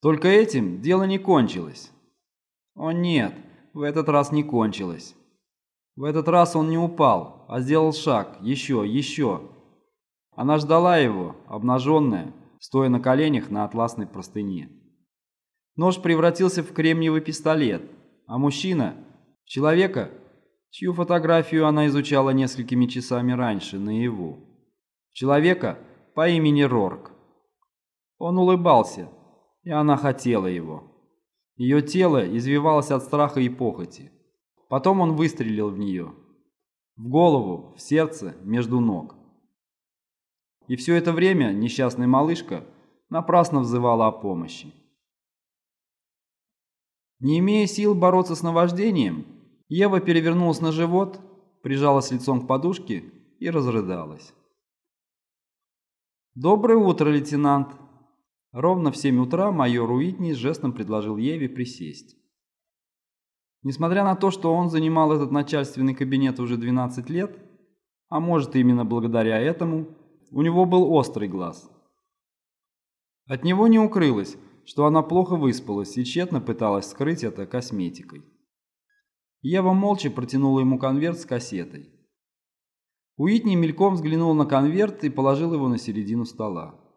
Только этим дело не кончилось. О нет, в этот раз не кончилось. В этот раз он не упал, а сделал шаг, еще, еще. Она ждала его, обнаженная, стоя на коленях на атласной простыне. Нож превратился в кремниевый пистолет, а мужчина — человека, чью фотографию она изучала несколькими часами раньше, наяву. Человека по имени Рорк. Он улыбался, и она хотела его. Ее тело извивалось от страха и похоти. Потом он выстрелил в нее. В голову, в сердце, между ног. И все это время несчастная малышка напрасно взывала о помощи. Не имея сил бороться с наваждением, Ева перевернулась на живот, прижалась лицом к подушке и разрыдалась. «Доброе утро, лейтенант!» Ровно в семь утра майор Уитни жестом предложил Еве присесть. Несмотря на то, что он занимал этот начальственный кабинет уже 12 лет, а может именно благодаря этому, у него был острый глаз. От него не укрылось, что она плохо выспалась и тщетно пыталась скрыть это косметикой. Ева молча протянула ему конверт с кассетой. Уитни мельком взглянул на конверт и положил его на середину стола.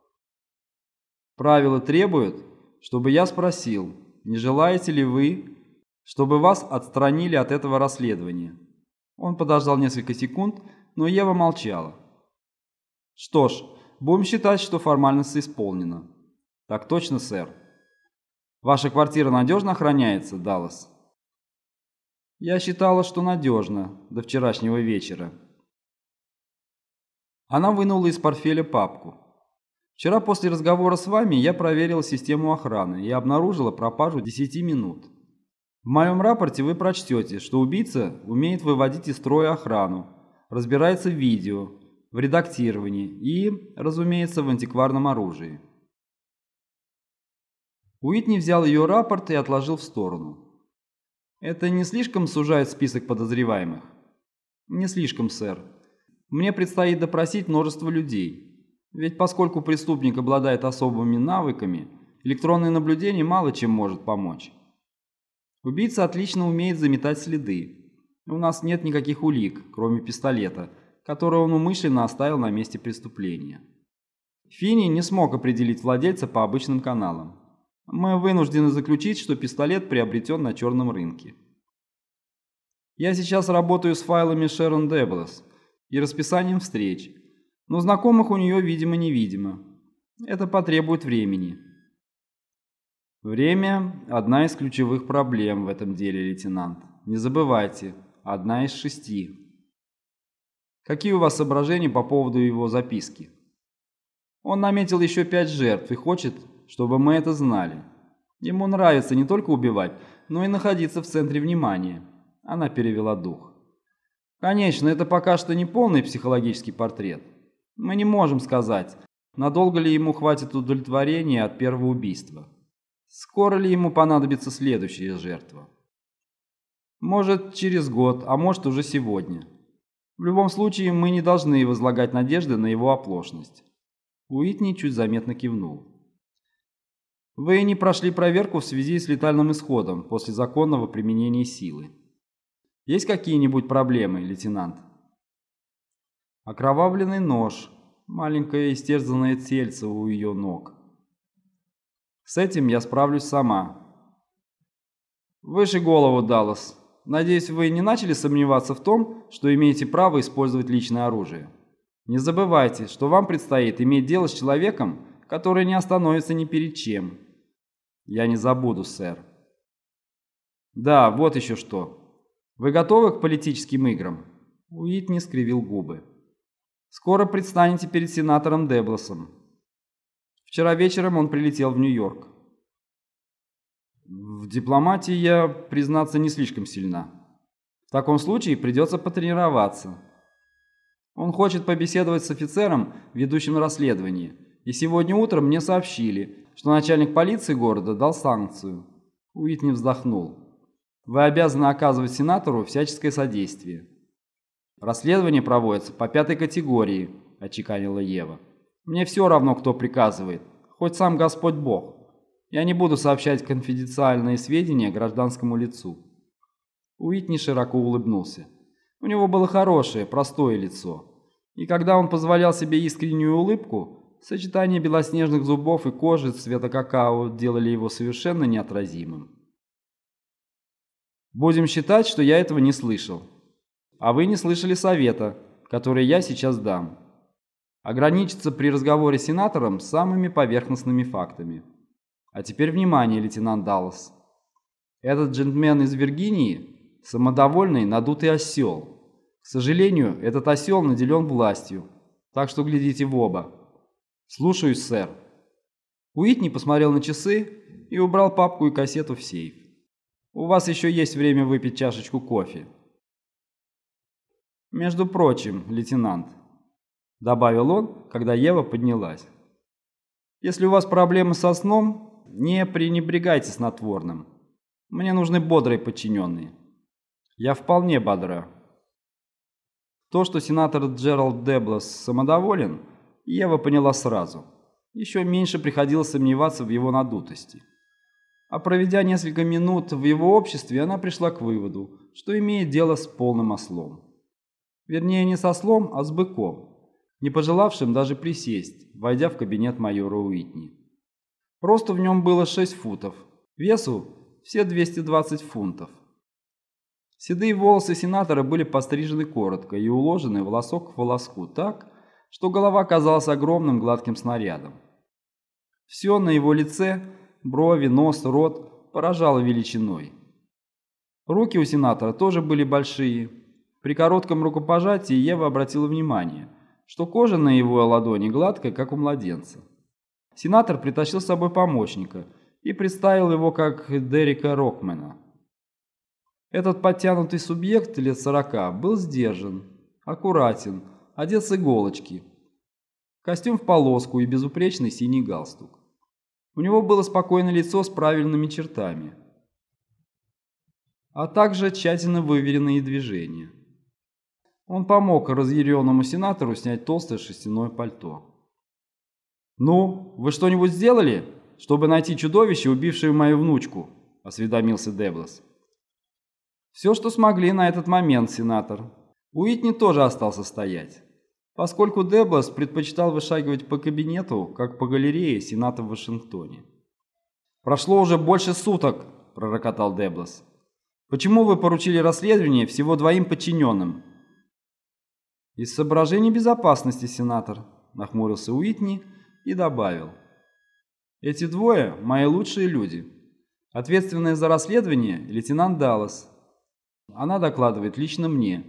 «Правила требуют, чтобы я спросил, не желаете ли вы, чтобы вас отстранили от этого расследования?» Он подождал несколько секунд, но Ева молчала. «Что ж, будем считать, что формальность исполнена». «Так точно, сэр». «Ваша квартира надежно охраняется, Даллас?» «Я считала, что надежно, до вчерашнего вечера», она вынула из портфеля папку. Вчера после разговора с вами я проверила систему охраны и обнаружила пропажу 10 минут. В моем рапорте вы прочтете, что убийца умеет выводить из строя охрану, разбирается в видео, в редактировании и, разумеется, в антикварном оружии. Уитни взял ее рапорт и отложил в сторону. Это не слишком сужает список подозреваемых? Не слишком, сэр. Мне предстоит допросить множество людей. Ведь поскольку преступник обладает особыми навыками, электронное наблюдение мало чем может помочь. Убийца отлично умеет заметать следы. У нас нет никаких улик, кроме пистолета, который он умышленно оставил на месте преступления. Фини не смог определить владельца по обычным каналам. Мы вынуждены заключить, что пистолет приобретен на черном рынке. Я сейчас работаю с файлами Шерон Деблес, и расписанием встреч, но знакомых у нее, видимо-невидимо. Это потребует времени. Время – одна из ключевых проблем в этом деле, лейтенант. Не забывайте, одна из шести. Какие у вас соображения по поводу его записки? Он наметил еще пять жертв и хочет, чтобы мы это знали. Ему нравится не только убивать, но и находиться в центре внимания. Она перевела дух. Конечно, это пока что не полный психологический портрет. Мы не можем сказать, надолго ли ему хватит удовлетворения от первого убийства. Скоро ли ему понадобится следующая жертва? Может, через год, а может, уже сегодня. В любом случае, мы не должны возлагать надежды на его оплошность. Уитни чуть заметно кивнул. Вы не прошли проверку в связи с летальным исходом после законного применения силы. Есть какие-нибудь проблемы, лейтенант? Окровавленный нож, маленькое истерзанное тельце у ее ног. С этим я справлюсь сама. Выше голову, Даллас. Надеюсь, вы не начали сомневаться в том, что имеете право использовать личное оружие. Не забывайте, что вам предстоит иметь дело с человеком, который не остановится ни перед чем. Я не забуду, сэр. Да, вот еще что. Вы готовы к политическим играм?» Уитни скривил губы. «Скоро предстанете перед сенатором Деблосом. Вчера вечером он прилетел в Нью-Йорк. В дипломатии я, признаться, не слишком сильна. В таком случае придется потренироваться. Он хочет побеседовать с офицером, ведущим расследование, и сегодня утром мне сообщили, что начальник полиции города дал санкцию. Уитни вздохнул. Вы обязаны оказывать сенатору всяческое содействие. Расследование проводится по пятой категории, очеканила Ева. Мне все равно, кто приказывает, хоть сам Господь Бог. Я не буду сообщать конфиденциальные сведения гражданскому лицу». Уитни широко улыбнулся. У него было хорошее, простое лицо. И когда он позволял себе искреннюю улыбку, сочетание белоснежных зубов и кожи цвета какао делали его совершенно неотразимым. Будем считать, что я этого не слышал. А вы не слышали совета, который я сейчас дам. Ограничиться при разговоре с сенатором самыми поверхностными фактами. А теперь внимание, лейтенант Даллас. Этот джентльмен из Виргинии – самодовольный надутый осел. К сожалению, этот осел наделен властью, так что глядите в оба. Слушаюсь, сэр. Уитни посмотрел на часы и убрал папку и кассету в сейф. У вас еще есть время выпить чашечку кофе. Между прочим, лейтенант, добавил он, когда Ева поднялась. Если у вас проблемы со сном, не пренебрегайте снотворным. Мне нужны бодрые подчиненные. Я вполне бодра. То, что сенатор Джеральд Деблас самодоволен, Ева поняла сразу. Еще меньше приходилось сомневаться в его надутости. А проведя несколько минут в его обществе, она пришла к выводу, что имеет дело с полным ослом. Вернее, не с ослом, а с быком, не пожелавшим даже присесть, войдя в кабинет майора Уитни. Просто в нем было 6 футов, весу все 220 фунтов. Седые волосы сенатора были пострижены коротко и уложены волосок к волоску так, что голова казалась огромным гладким снарядом. Все на его лице брови, нос, рот поражало величиной. Руки у сенатора тоже были большие. При коротком рукопожатии Ева обратила внимание, что кожа на его ладони гладкая, как у младенца. Сенатор притащил с собой помощника и представил его как Дерека Рокмена. Этот подтянутый субъект лет сорока был сдержан, аккуратен, одет с иголочки. Костюм в полоску и безупречный синий галстук. У него было спокойное лицо с правильными чертами, а также тщательно выверенные движения. Он помог разъяренному сенатору снять толстое шерстяное пальто. «Ну, вы что-нибудь сделали, чтобы найти чудовище, убившее мою внучку?» – осведомился Деблас. «Все, что смогли на этот момент, сенатор. Уитни тоже остался стоять» поскольку Деблас предпочитал вышагивать по кабинету, как по галерее Сената в Вашингтоне. «Прошло уже больше суток», – пророкотал Деблас. «Почему вы поручили расследование всего двоим подчиненным?» «Из соображений безопасности, сенатор», – нахмурился Уитни и добавил. «Эти двое – мои лучшие люди. Ответственная за расследование – лейтенант Даллас. Она докладывает лично мне,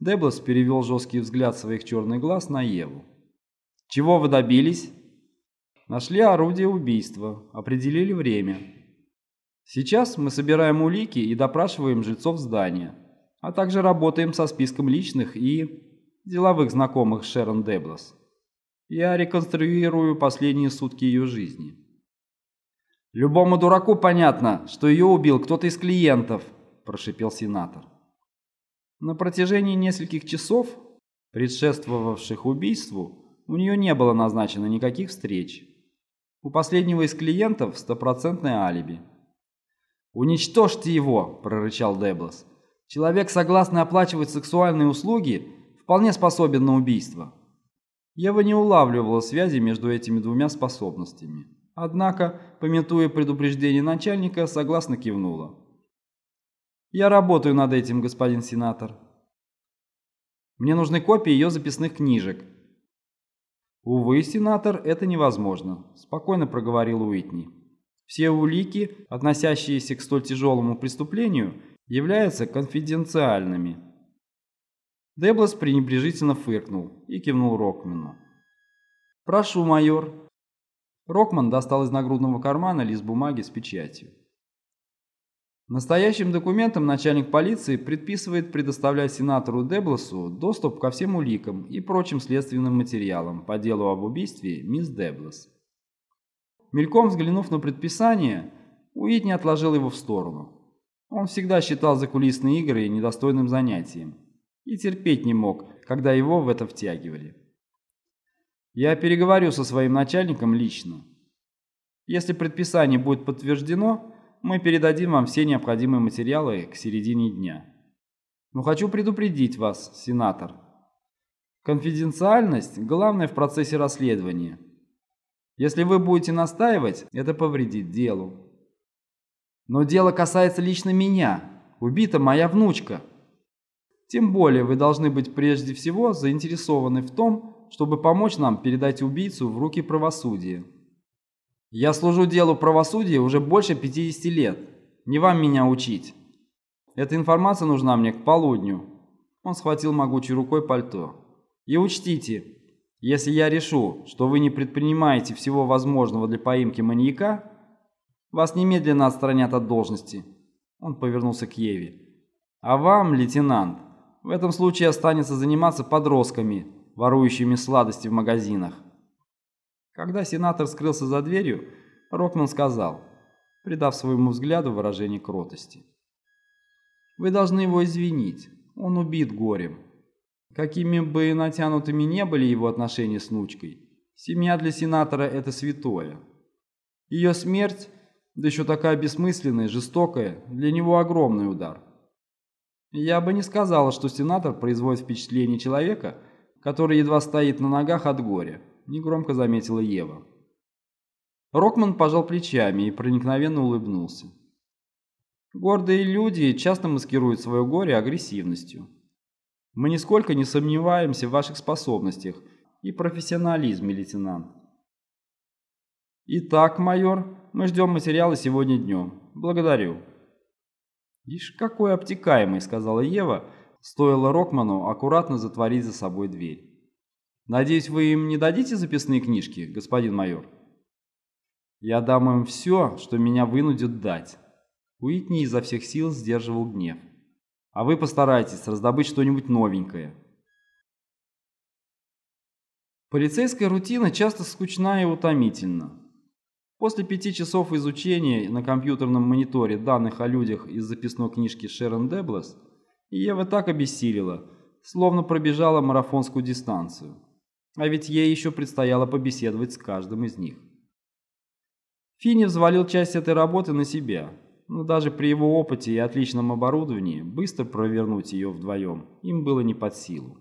Деблас перевел жесткий взгляд своих черных глаз на Еву. «Чего вы добились?» «Нашли орудие убийства, определили время. Сейчас мы собираем улики и допрашиваем жильцов здания, а также работаем со списком личных и деловых знакомых Шерон Деблас. Я реконструирую последние сутки ее жизни». «Любому дураку понятно, что ее убил кто-то из клиентов», – прошипел сенатор. На протяжении нескольких часов, предшествовавших убийству, у нее не было назначено никаких встреч. У последнего из клиентов стопроцентное алиби. «Уничтожьте его!» – прорычал Деблас. «Человек, согласный оплачивать сексуальные услуги, вполне способен на убийство». Ева не улавливала связи между этими двумя способностями. Однако, пометуя предупреждение начальника, согласно кивнула. Я работаю над этим, господин сенатор. Мне нужны копии ее записных книжек. Увы, сенатор, это невозможно, спокойно проговорил Уитни. Все улики, относящиеся к столь тяжелому преступлению, являются конфиденциальными. Деблас пренебрежительно фыркнул и кивнул Рокману. «Прошу, майор». Рокман достал из нагрудного кармана лист бумаги с печатью. Настоящим документом начальник полиции предписывает предоставлять сенатору Дебласу доступ ко всем уликам и прочим следственным материалам по делу об убийстве мисс Деблас. Мельком взглянув на предписание, Уитни отложил его в сторону. Он всегда считал закулисные игры недостойным занятием и терпеть не мог, когда его в это втягивали. «Я переговорю со своим начальником лично», Если предписание будет подтверждено, мы передадим вам все необходимые материалы к середине дня. Но хочу предупредить вас, сенатор. Конфиденциальность – главное в процессе расследования. Если вы будете настаивать, это повредит делу. Но дело касается лично меня. Убита моя внучка. Тем более вы должны быть прежде всего заинтересованы в том, чтобы помочь нам передать убийцу в руки правосудия. Я служу делу правосудия уже больше 50 лет. Не вам меня учить. Эта информация нужна мне к полудню. Он схватил могучей рукой пальто. И учтите, если я решу, что вы не предпринимаете всего возможного для поимки маньяка, вас немедленно отстранят от должности. Он повернулся к Еве. А вам, лейтенант, в этом случае останется заниматься подростками, ворующими сладости в магазинах. Когда сенатор скрылся за дверью, Рокман сказал, придав своему взгляду выражение кротости. «Вы должны его извинить. Он убит горем. Какими бы натянутыми не были его отношения с внучкой, семья для сенатора – это святое. Ее смерть, да еще такая бессмысленная, жестокая, для него огромный удар. Я бы не сказала, что сенатор производит впечатление человека, который едва стоит на ногах от горя, негромко заметила Ева. Рокман пожал плечами и проникновенно улыбнулся. Гордые люди часто маскируют свое горе агрессивностью. Мы нисколько не сомневаемся в ваших способностях и профессионализме, лейтенант. Итак, майор, мы ждем материалы сегодня днем. Благодарю. «Ишь, какой обтекаемый», — сказала Ева, стоило Рокману аккуратно затворить за собой дверь. «Надеюсь, вы им не дадите записные книжки, господин майор?» «Я дам им все, что меня вынудят дать». Уитни изо всех сил сдерживал гнев. «А вы постарайтесь раздобыть что-нибудь новенькое». Полицейская рутина часто скучна и утомительна. После пяти часов изучения на компьютерном мониторе данных о людях из записной книжки Шерон Деблес, Ева так обессилила, словно пробежала марафонскую дистанцию. А ведь ей еще предстояло побеседовать с каждым из них. Финни взвалил часть этой работы на себя, но даже при его опыте и отличном оборудовании быстро провернуть ее вдвоем им было не под силу.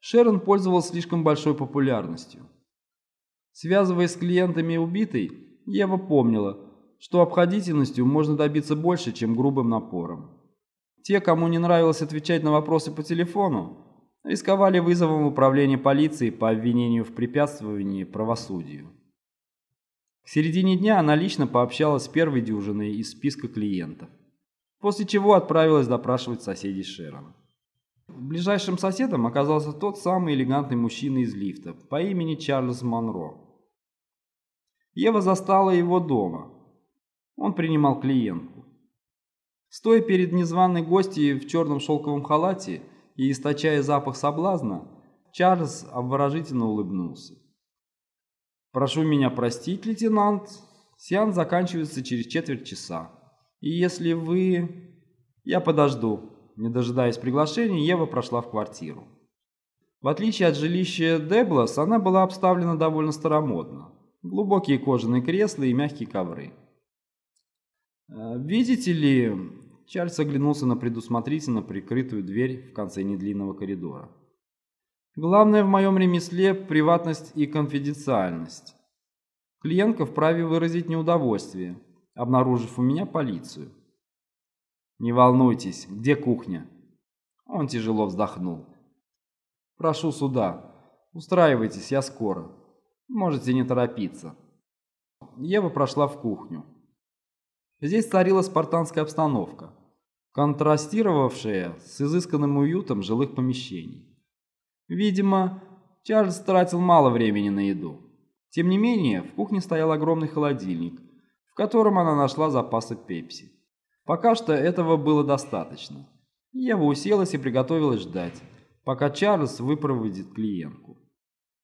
Шерон пользовался слишком большой популярностью. Связываясь с клиентами убитой, Ева помнила, что обходительностью можно добиться больше, чем грубым напором. Те, кому не нравилось отвечать на вопросы по телефону, рисковали вызовом управления полиции по обвинению в препятствовании правосудию. К середине дня она лично пообщалась с первой дюжиной из списка клиентов, после чего отправилась допрашивать соседей Шерона. Ближайшим соседом оказался тот самый элегантный мужчина из лифта по имени Чарльз Монро. Ева застала его дома. Он принимал клиентку. Стоя перед незваной гостьей в черном шелковом халате и источая запах соблазна, Чарльз обворожительно улыбнулся. «Прошу меня простить, лейтенант. Сеанс заканчивается через четверть часа. И если вы...» «Я подожду». Не дожидаясь приглашения, Ева прошла в квартиру. В отличие от жилища Деблас, она была обставлена довольно старомодно глубокие кожаные кресла и мягкие ковры. «Э, «Видите ли...» Чарльз оглянулся на предусмотрительно прикрытую дверь в конце недлинного коридора. «Главное в моем ремесле – приватность и конфиденциальность. Клиентка вправе выразить неудовольствие, обнаружив у меня полицию». «Не волнуйтесь, где кухня?» Он тяжело вздохнул. «Прошу сюда. Устраивайтесь, я скоро». Можете не торопиться. Ева прошла в кухню. Здесь царила спартанская обстановка, контрастировавшая с изысканным уютом жилых помещений. Видимо, Чарльз тратил мало времени на еду. Тем не менее, в кухне стоял огромный холодильник, в котором она нашла запасы пепси. Пока что этого было достаточно. Ева уселась и приготовилась ждать, пока Чарльз выпроводит клиентку.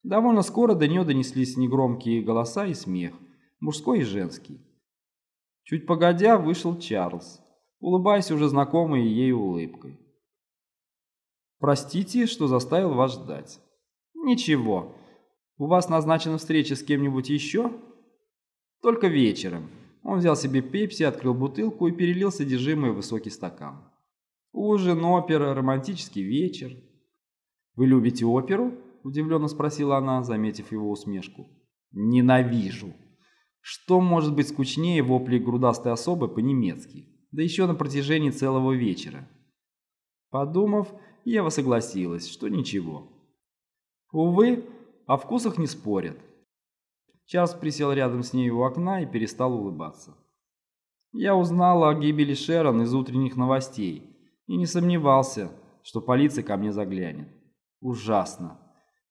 Довольно скоро до нее донеслись негромкие голоса и смех, мужской и женский. Чуть погодя вышел Чарльз, улыбаясь уже знакомой ей улыбкой. «Простите, что заставил вас ждать». «Ничего. У вас назначена встреча с кем-нибудь еще? Только вечером. Он взял себе пепси, открыл бутылку и перелил содержимое в высокий стакан. Ужин, опера, романтический вечер. Вы любите оперу? Удивленно спросила она, заметив его усмешку. Ненавижу. Что может быть скучнее вопли грудастой особы по-немецки? Да еще на протяжении целого вечера. Подумав, Ева согласилась, что ничего. Увы, о вкусах не спорят. Чарльз присел рядом с ней у окна и перестал улыбаться. Я узнала о гибели Шерон из утренних новостей и не сомневался, что полиция ко мне заглянет. Ужасно.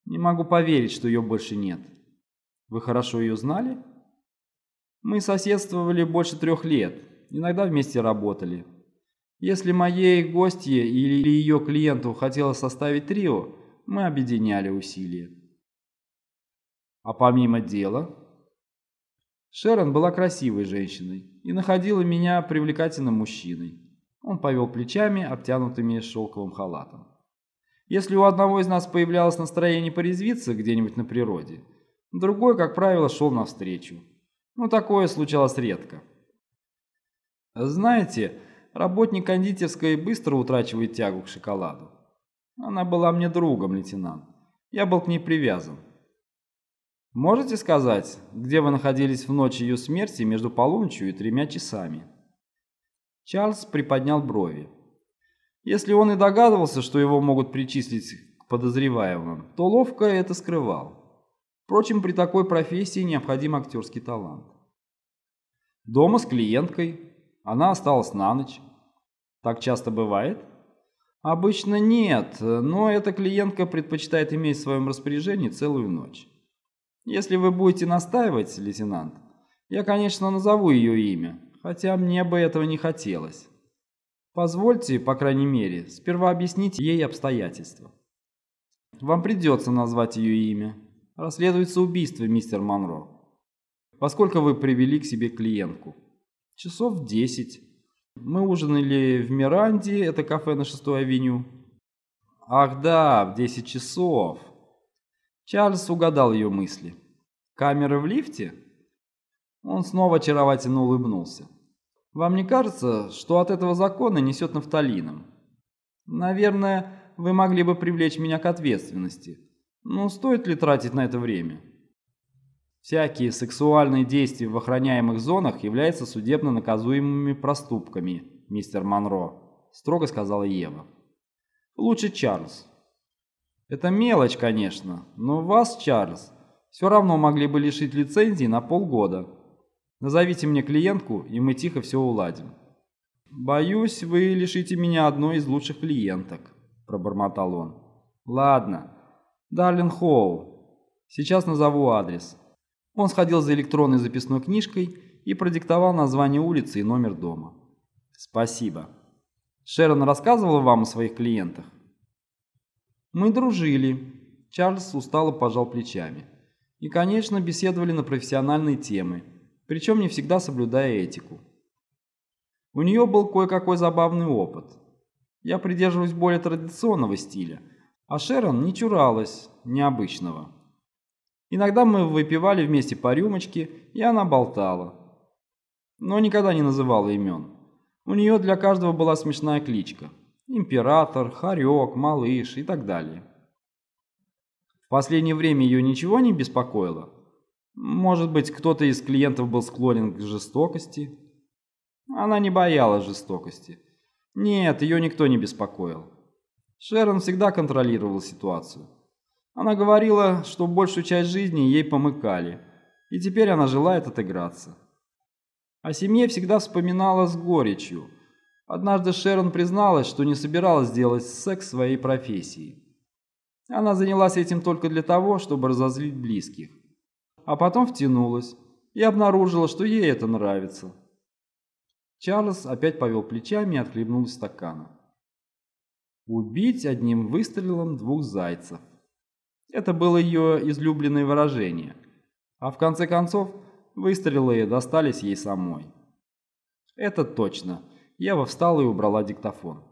Не могу поверить, что ее больше нет. Вы хорошо ее знали? Мы соседствовали больше трех лет, иногда вместе работали. Если моей гостье или ее клиенту хотелось составить трио, мы объединяли усилия. А помимо дела, Шерон была красивой женщиной и находила меня привлекательным мужчиной. Он повел плечами, обтянутыми шелковым халатом. Если у одного из нас появлялось настроение порезвиться где-нибудь на природе, другой, как правило, шел навстречу. Но ну, такое случалось редко. Знаете, работник кондитерской быстро утрачивает тягу к шоколаду. Она была мне другом, лейтенант. Я был к ней привязан. Можете сказать, где вы находились в ночь ее смерти между полуночью и тремя часами? Чарльз приподнял брови. Если он и догадывался, что его могут причислить к подозреваемым, то ловко это скрывал. Впрочем, при такой профессии необходим актерский талант. Дома с клиенткой. Она осталась на ночь. Так часто бывает? Обычно нет, но эта клиентка предпочитает иметь в своем распоряжении целую ночь. Если вы будете настаивать, лейтенант, я, конечно, назову ее имя, хотя мне бы этого не хотелось. Позвольте, по крайней мере, сперва объяснить ей обстоятельства. Вам придется назвать ее имя. Расследуется убийство, мистер Монро. Поскольку вы привели к себе клиентку? Часов десять. Мы ужинали в Миранде, это кафе на 6-й авеню. Ах да, в десять часов. Чарльз угадал ее мысли. «Камеры в лифте?» Он снова очаровательно улыбнулся. «Вам не кажется, что от этого закона несет нафталином? Наверное, вы могли бы привлечь меня к ответственности. Но стоит ли тратить на это время?» Всякие сексуальные действия в охраняемых зонах являются судебно наказуемыми проступками, мистер Монро, строго сказала Ева. Лучше Чарльз. Это мелочь, конечно, но вас, Чарльз, все равно могли бы лишить лицензии на полгода. Назовите мне клиентку, и мы тихо все уладим. Боюсь, вы лишите меня одной из лучших клиенток, пробормотал он. Ладно. Дарлин Хоу. Сейчас назову адрес. Он сходил за электронной записной книжкой и продиктовал название улицы и номер дома. Спасибо. Шерон рассказывала вам о своих клиентах? Мы дружили. Чарльз устало пожал плечами. И, конечно, беседовали на профессиональные темы, причем не всегда соблюдая этику. У нее был кое-какой забавный опыт. Я придерживаюсь более традиционного стиля, а Шерон не чуралась необычного. Иногда мы выпивали вместе по рюмочке, и она болтала. Но никогда не называла имен. У нее для каждого была смешная кличка – император, хорек, малыш и так далее. В последнее время ее ничего не беспокоило? Может быть, кто-то из клиентов был склонен к жестокости? Она не боялась жестокости. Нет, ее никто не беспокоил. Шерон всегда контролировала ситуацию. Она говорила, что большую часть жизни ей помыкали, и теперь она желает отыграться. О семье всегда вспоминала с горечью – Однажды Шерон призналась, что не собиралась делать секс своей профессией. Она занялась этим только для того, чтобы разозлить близких. А потом втянулась и обнаружила, что ей это нравится. Чарльз опять повел плечами и отхлебнул из стакана. Убить одним выстрелом двух зайцев. Это было ее излюбленное выражение. А в конце концов, выстрелы достались ей самой. Это точно. Ева встала и убрала диктофон.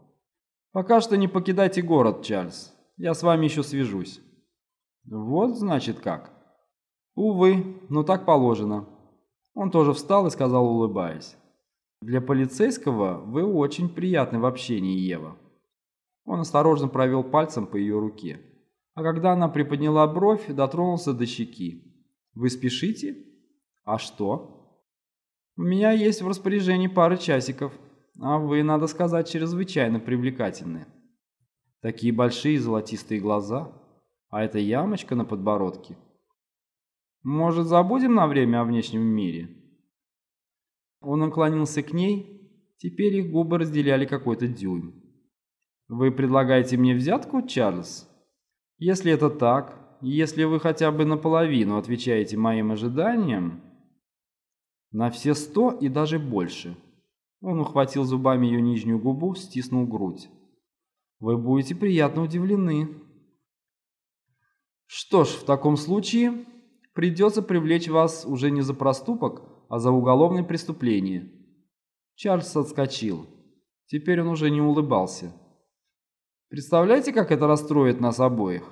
«Пока что не покидайте город, Чарльз. Я с вами еще свяжусь». «Вот, значит, как». Увы, но так положено. Он тоже встал и сказал, улыбаясь. Для полицейского вы очень приятны в общении, Ева. Он осторожно провел пальцем по ее руке. А когда она приподняла бровь, дотронулся до щеки. «Вы спешите?» «А что?» «У меня есть в распоряжении пара часиков, а вы, надо сказать, чрезвычайно привлекательны. Такие большие золотистые глаза, а эта ямочка на подбородке. Может, забудем на время о внешнем мире?» Он наклонился к ней, теперь их губы разделяли какой-то дюйм. «Вы предлагаете мне взятку, Чарльз? Если это так, если вы хотя бы наполовину отвечаете моим ожиданиям, на все сто и даже больше». Он ухватил зубами ее нижнюю губу, стиснул грудь. «Вы будете приятно удивлены». «Что ж, в таком случае придется привлечь вас уже не за проступок, а за уголовное преступление». Чарльз отскочил. Теперь он уже не улыбался. «Представляете, как это расстроит нас обоих?»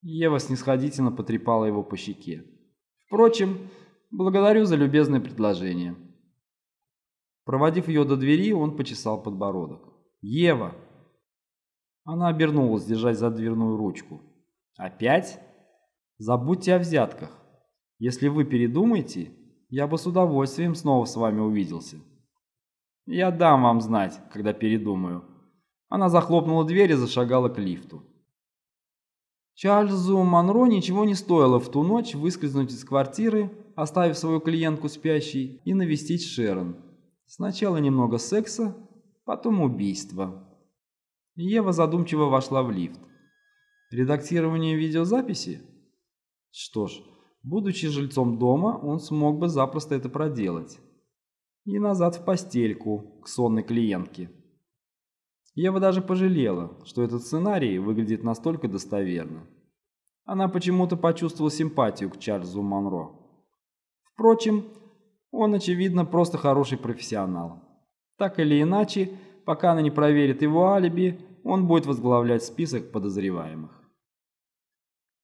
Ева снисходительно потрепала его по щеке. «Впрочем, благодарю за любезное предложение». Проводив ее до двери, он почесал подбородок. «Ева!» Она обернулась, держась за дверную ручку. «Опять? Забудьте о взятках. Если вы передумаете, я бы с удовольствием снова с вами увиделся. Я дам вам знать, когда передумаю. Она захлопнула дверь и зашагала к лифту. Чарльзу Монро ничего не стоило в ту ночь выскользнуть из квартиры, оставив свою клиентку спящей, и навестить Шерон. Сначала немного секса, потом убийство. Ева задумчиво вошла в лифт. Редактирование видеозаписи? Что ж, Будучи жильцом дома, он смог бы запросто это проделать. И назад в постельку, к сонной клиентке. Ева даже пожалела, что этот сценарий выглядит настолько достоверно. Она почему-то почувствовала симпатию к Чарльзу Монро. Впрочем, он, очевидно, просто хороший профессионал. Так или иначе, пока она не проверит его алиби, он будет возглавлять список подозреваемых.